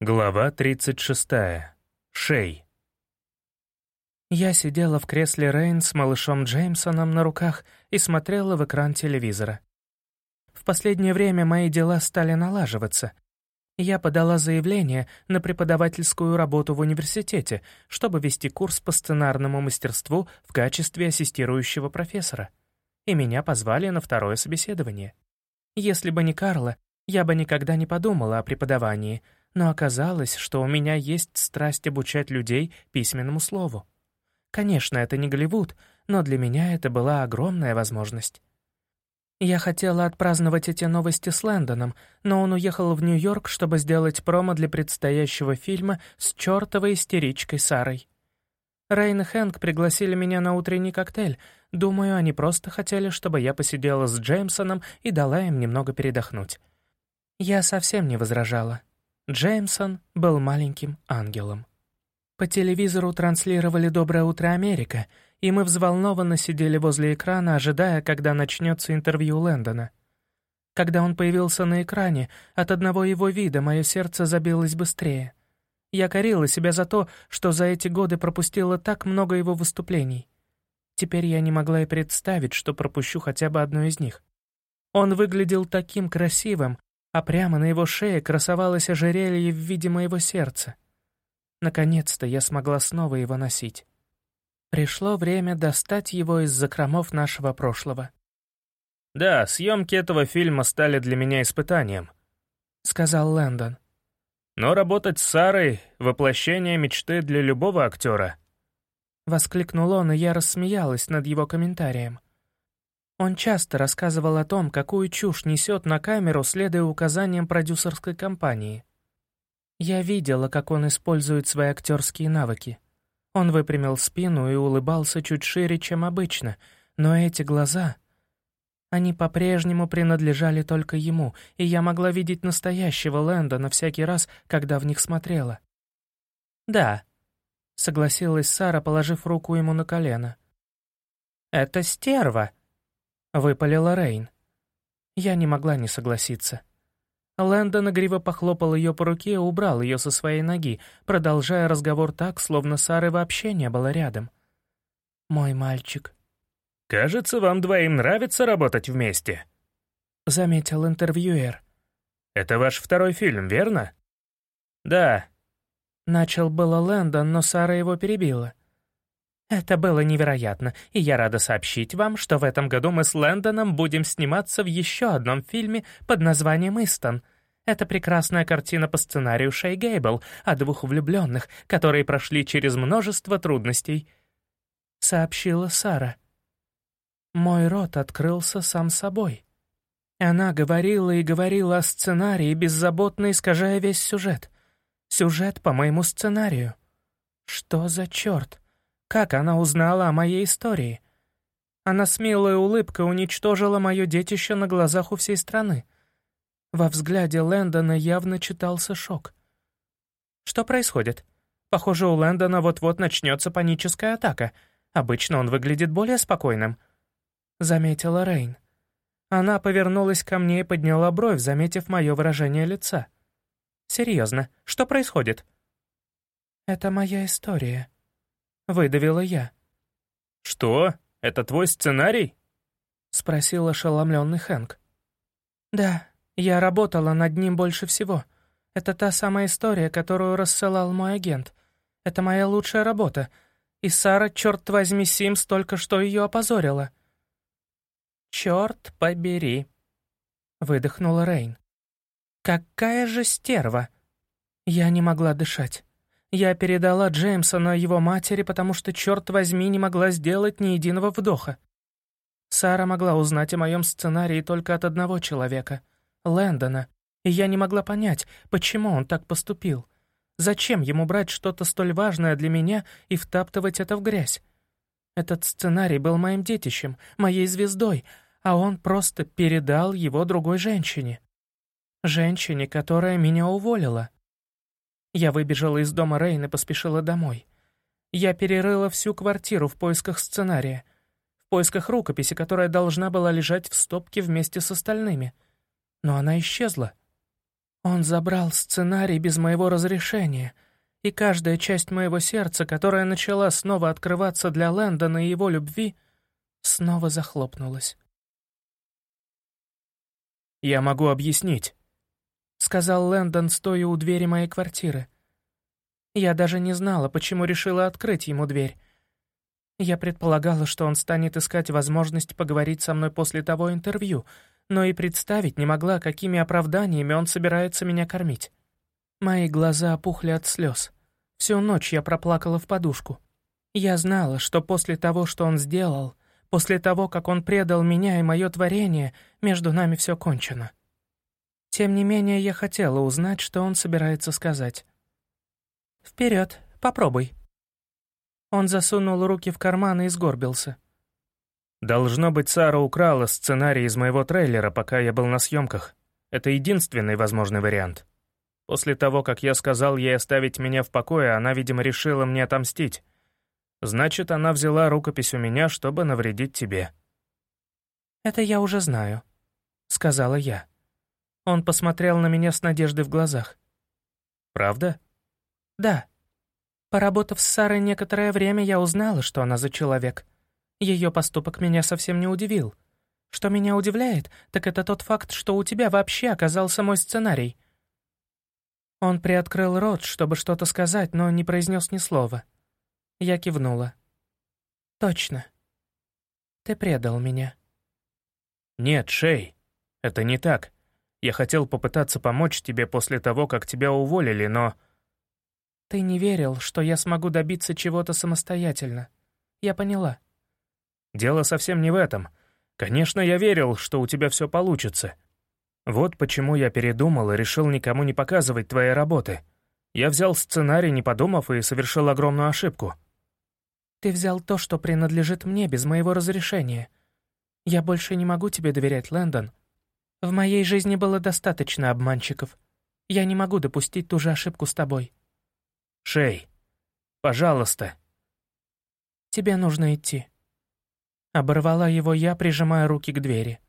Глава 36. Шей. Я сидела в кресле Рейн с малышом Джеймсоном на руках и смотрела в экран телевизора. В последнее время мои дела стали налаживаться. Я подала заявление на преподавательскую работу в университете, чтобы вести курс по сценарному мастерству в качестве ассистирующего профессора. И меня позвали на второе собеседование. Если бы не Карла, я бы никогда не подумала о преподавании — но оказалось, что у меня есть страсть обучать людей письменному слову. Конечно, это не Голливуд, но для меня это была огромная возможность. Я хотела отпраздновать эти новости с Лэндоном, но он уехал в Нью-Йорк, чтобы сделать промо для предстоящего фильма с чертовой истеричкой Сарой. Рейн и Хэнк пригласили меня на утренний коктейль. Думаю, они просто хотели, чтобы я посидела с Джеймсоном и дала им немного передохнуть. Я совсем не возражала. Джеймсон был маленьким ангелом. По телевизору транслировали «Доброе утро, Америка», и мы взволнованно сидели возле экрана, ожидая, когда начнется интервью Лэндона. Когда он появился на экране, от одного его вида мое сердце забилось быстрее. Я корила себя за то, что за эти годы пропустила так много его выступлений. Теперь я не могла и представить, что пропущу хотя бы одно из них. Он выглядел таким красивым, а прямо на его шее красовалось ожерелье в виде моего сердца. Наконец-то я смогла снова его носить. Пришло время достать его из закромов нашего прошлого. «Да, съемки этого фильма стали для меня испытанием», — сказал Лэндон. «Но работать с Сарой — воплощение мечты для любого актера». Воскликнул он, и я рассмеялась над его комментарием. Он часто рассказывал о том, какую чушь несет на камеру, следуя указаниям продюсерской компании. Я видела, как он использует свои актерские навыки. Он выпрямил спину и улыбался чуть шире, чем обычно, но эти глаза... Они по-прежнему принадлежали только ему, и я могла видеть настоящего Лэндона всякий раз, когда в них смотрела. «Да», — согласилась Сара, положив руку ему на колено. «Это стерва», — выпалила Рейн. Я не могла не согласиться. Лэндон игриво похлопал ее по руке и убрал ее со своей ноги, продолжая разговор так, словно Сары вообще не было рядом. «Мой мальчик». «Кажется, вам двоим нравится работать вместе», — заметил интервьюер. «Это ваш второй фильм, верно?» «Да». Начал было Лэндон, но Сара его перебила. Это было невероятно, и я рада сообщить вам, что в этом году мы с Лэндоном будем сниматься в еще одном фильме под названием «Истон». Это прекрасная картина по сценарию Шей Гейбл о двух влюбленных, которые прошли через множество трудностей. Сообщила Сара. Мой рот открылся сам собой. Она говорила и говорила о сценарии, беззаботно искажая весь сюжет. Сюжет по моему сценарию. Что за черт? Как она узнала о моей истории? Она смелой улыбкой уничтожила мое детище на глазах у всей страны. Во взгляде Лэндона явно читался шок. Что происходит? Похоже, у Лэндона вот-вот начнется паническая атака. Обычно он выглядит более спокойным. Заметила Рейн. Она повернулась ко мне и подняла бровь, заметив мое выражение лица. «Серьезно, что происходит?» «Это моя история», Выдавила я. «Что? Это твой сценарий?» Спросил ошеломленный Хэнк. «Да, я работала над ним больше всего. Это та самая история, которую рассылал мой агент. Это моя лучшая работа. И Сара, черт возьми, Симс только что ее опозорила». «Черт побери», — выдохнула Рейн. «Какая же стерва!» Я не могла дышать. Я передала Джеймсона его матери, потому что, черт возьми, не могла сделать ни единого вдоха. Сара могла узнать о моем сценарии только от одного человека — Лэндона, и я не могла понять, почему он так поступил. Зачем ему брать что-то столь важное для меня и втаптывать это в грязь? Этот сценарий был моим детищем, моей звездой, а он просто передал его другой женщине. Женщине, которая меня уволила. Я выбежала из дома Рейн и поспешила домой. Я перерыла всю квартиру в поисках сценария, в поисках рукописи, которая должна была лежать в стопке вместе с остальными. Но она исчезла. Он забрал сценарий без моего разрешения, и каждая часть моего сердца, которая начала снова открываться для Лэндона и его любви, снова захлопнулась. «Я могу объяснить», — сказал Лэндон, стоя у двери моей квартиры. Я даже не знала, почему решила открыть ему дверь. Я предполагала, что он станет искать возможность поговорить со мной после того интервью, но и представить не могла, какими оправданиями он собирается меня кормить. Мои глаза опухли от слез. Всю ночь я проплакала в подушку. Я знала, что после того, что он сделал, после того, как он предал меня и мое творение, между нами все кончено. Тем не менее, я хотела узнать, что он собирается сказать. «Вперед, попробуй». Он засунул руки в карман и сгорбился. «Должно быть, Сара украла сценарий из моего трейлера, пока я был на съемках. Это единственный возможный вариант. После того, как я сказал ей оставить меня в покое, она, видимо, решила мне отомстить. Значит, она взяла рукопись у меня, чтобы навредить тебе». «Это я уже знаю», — сказала я. Он посмотрел на меня с надеждой в глазах. «Правда?» «Да. Поработав с Сарой некоторое время, я узнала, что она за человек. Ее поступок меня совсем не удивил. Что меня удивляет, так это тот факт, что у тебя вообще оказался мой сценарий». Он приоткрыл рот, чтобы что-то сказать, но не произнес ни слова. Я кивнула. «Точно. Ты предал меня». «Нет, Шей, это не так. Я хотел попытаться помочь тебе после того, как тебя уволили, но...» «Ты не верил, что я смогу добиться чего-то самостоятельно. Я поняла». «Дело совсем не в этом. Конечно, я верил, что у тебя все получится. Вот почему я передумал и решил никому не показывать твои работы. Я взял сценарий, не подумав, и совершил огромную ошибку». «Ты взял то, что принадлежит мне, без моего разрешения. Я больше не могу тебе доверять, Лэндон. В моей жизни было достаточно обманщиков. Я не могу допустить ту же ошибку с тобой. Шей, пожалуйста. Тебе нужно идти. Оборвала его я, прижимая руки к двери.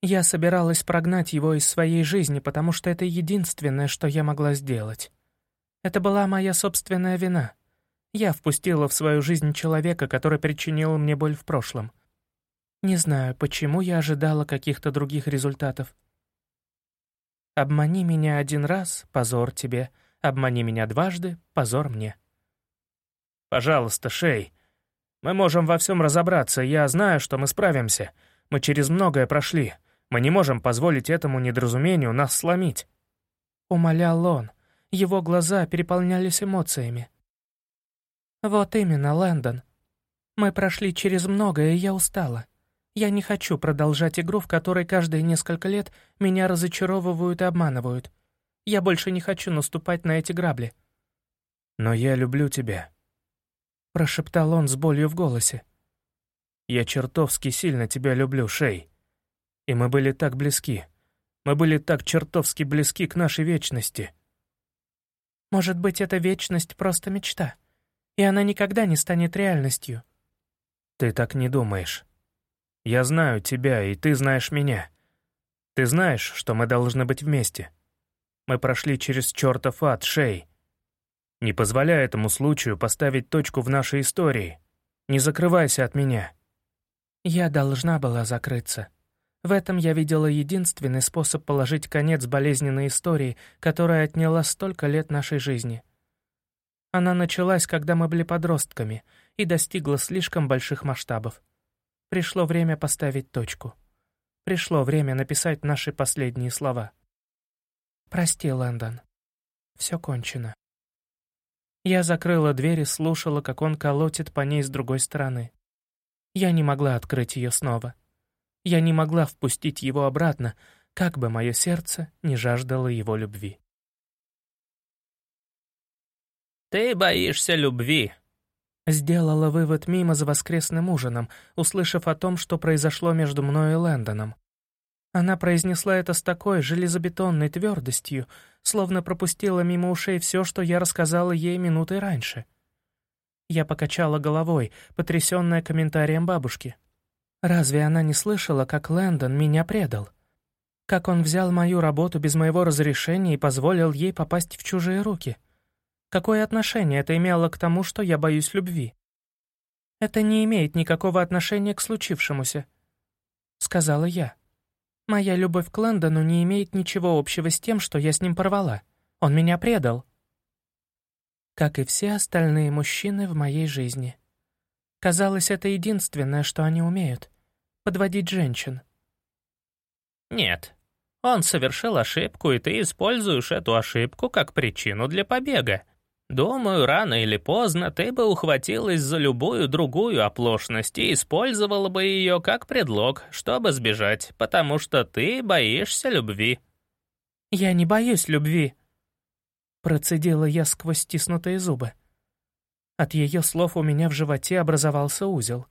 Я собиралась прогнать его из своей жизни, потому что это единственное, что я могла сделать. Это была моя собственная вина. Я впустила в свою жизнь человека, который причинил мне боль в прошлом. Не знаю, почему я ожидала каких-то других результатов. Обмани меня один раз — позор тебе. Обмани меня дважды — позор мне. Пожалуйста, Шей. Мы можем во всем разобраться. Я знаю, что мы справимся. Мы через многое прошли. Мы не можем позволить этому недоразумению нас сломить. Умолял он. Его глаза переполнялись эмоциями. «Вот именно, Лэндон. Мы прошли через многое, и я устала. Я не хочу продолжать игру, в которой каждые несколько лет меня разочаровывают и обманывают. Я больше не хочу наступать на эти грабли». «Но я люблю тебя», — прошептал он с болью в голосе. «Я чертовски сильно тебя люблю, Шей. И мы были так близки. Мы были так чертовски близки к нашей вечности». «Может быть, эта вечность просто мечта, и она никогда не станет реальностью». «Ты так не думаешь. Я знаю тебя, и ты знаешь меня. Ты знаешь, что мы должны быть вместе. Мы прошли через чертов ад, Шей. Не позволяй этому случаю поставить точку в нашей истории. Не закрывайся от меня». Я должна была закрыться. В этом я видела единственный способ положить конец болезненной истории, которая отняла столько лет нашей жизни. Она началась, когда мы были подростками, и достигла слишком больших масштабов. Пришло время поставить точку. Пришло время написать наши последние слова. «Прости, Лэндон. Все кончено». Я закрыла дверь и слушала, как он колотит по ней с другой стороны. Я не могла открыть ее снова. Я не могла впустить его обратно, как бы мое сердце не жаждало его любви. «Ты боишься любви», Сделала вывод мимо за воскресным ужином, услышав о том, что произошло между мной и Лэндоном. Она произнесла это с такой железобетонной твердостью, словно пропустила мимо ушей все, что я рассказала ей минутой раньше. Я покачала головой, потрясенная комментарием бабушки. Разве она не слышала, как Лэндон меня предал? Как он взял мою работу без моего разрешения и позволил ей попасть в чужие руки? Какое отношение это имело к тому, что я боюсь любви? Это не имеет никакого отношения к случившемуся, — сказала я. Моя любовь к Лэндону не имеет ничего общего с тем, что я с ним порвала. Он меня предал. Как и все остальные мужчины в моей жизни. Казалось, это единственное, что они умеют — подводить женщин. Нет, он совершил ошибку, и ты используешь эту ошибку как причину для побега. Думаю, рано или поздно ты бы ухватилась за любую другую оплошность и использовала бы ее как предлог, чтобы сбежать, потому что ты боишься любви». «Я не боюсь любви», — процедила я сквозь стиснутые зубы. От ее слов у меня в животе образовался узел.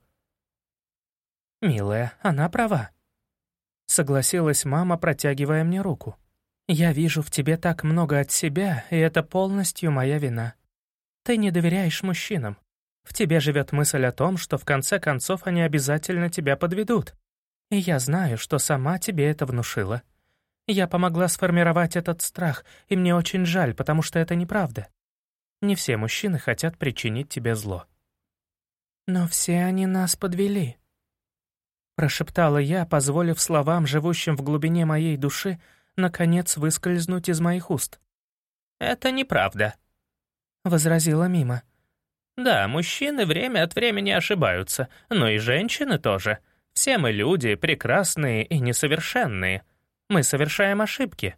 «Милая, она права», — согласилась мама, протягивая мне руку. «Я вижу в тебе так много от себя, и это полностью моя вина. Ты не доверяешь мужчинам. В тебе живет мысль о том, что в конце концов они обязательно тебя подведут. И я знаю, что сама тебе это внушила. Я помогла сформировать этот страх, и мне очень жаль, потому что это неправда. Не все мужчины хотят причинить тебе зло. Но все они нас подвели. Прошептала я, позволив словам, живущим в глубине моей души, наконец выскользнуть из моих уст. «Это неправда», — возразила Мима. «Да, мужчины время от времени ошибаются, но и женщины тоже. Все мы люди, прекрасные и несовершенные. Мы совершаем ошибки.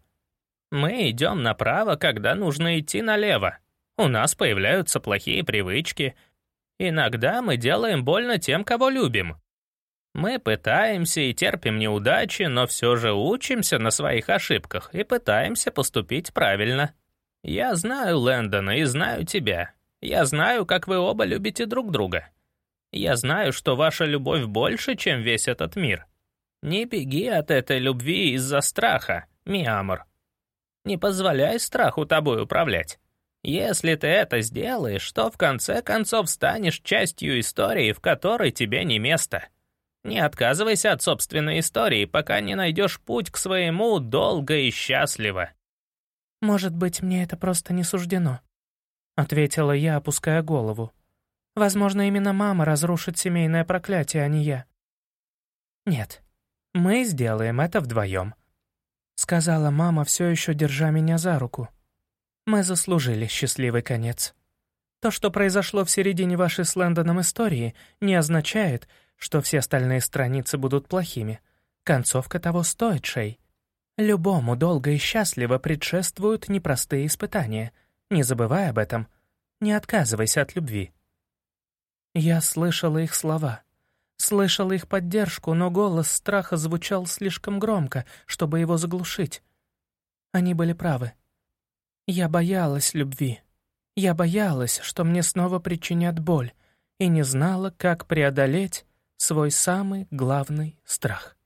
Мы идем направо, когда нужно идти налево. У нас появляются плохие привычки. Иногда мы делаем больно тем, кого любим. Мы пытаемся и терпим неудачи, но все же учимся на своих ошибках и пытаемся поступить правильно. Я знаю Лэндона и знаю тебя. Я знаю, как вы оба любите друг друга. Я знаю, что ваша любовь больше, чем весь этот мир. Не беги от этой любви из-за страха, mi amor. Не позволяй страху тобой управлять. Если ты это сделаешь, то в конце концов станешь частью истории, в которой тебе не место. Не отказывайся от собственной истории, пока не найдешь путь к своему долго и счастливо. «Может быть, мне это просто не суждено», — ответила я, опуская голову. «Возможно, именно мама разрушит семейное проклятие, а не я». «Нет, мы сделаем это вдвоем», — сказала мама, все еще держа меня за руку. «Мы заслужили счастливый конец. То, что произошло в середине вашей с Лэндоном истории, не означает, что все остальные страницы будут плохими. Концовка того стоит, Шей. Любому долго и счастливо предшествуют непростые испытания. Не забывай об этом. Не отказывайся от любви. Я слышала их слова. Слышала их поддержку, но голос страха звучал слишком громко, чтобы его заглушить. Они были правы. Я боялась любви. Я боялась, что мне снова причинят боль, и не знала, как преодолеть свой самый главный страх.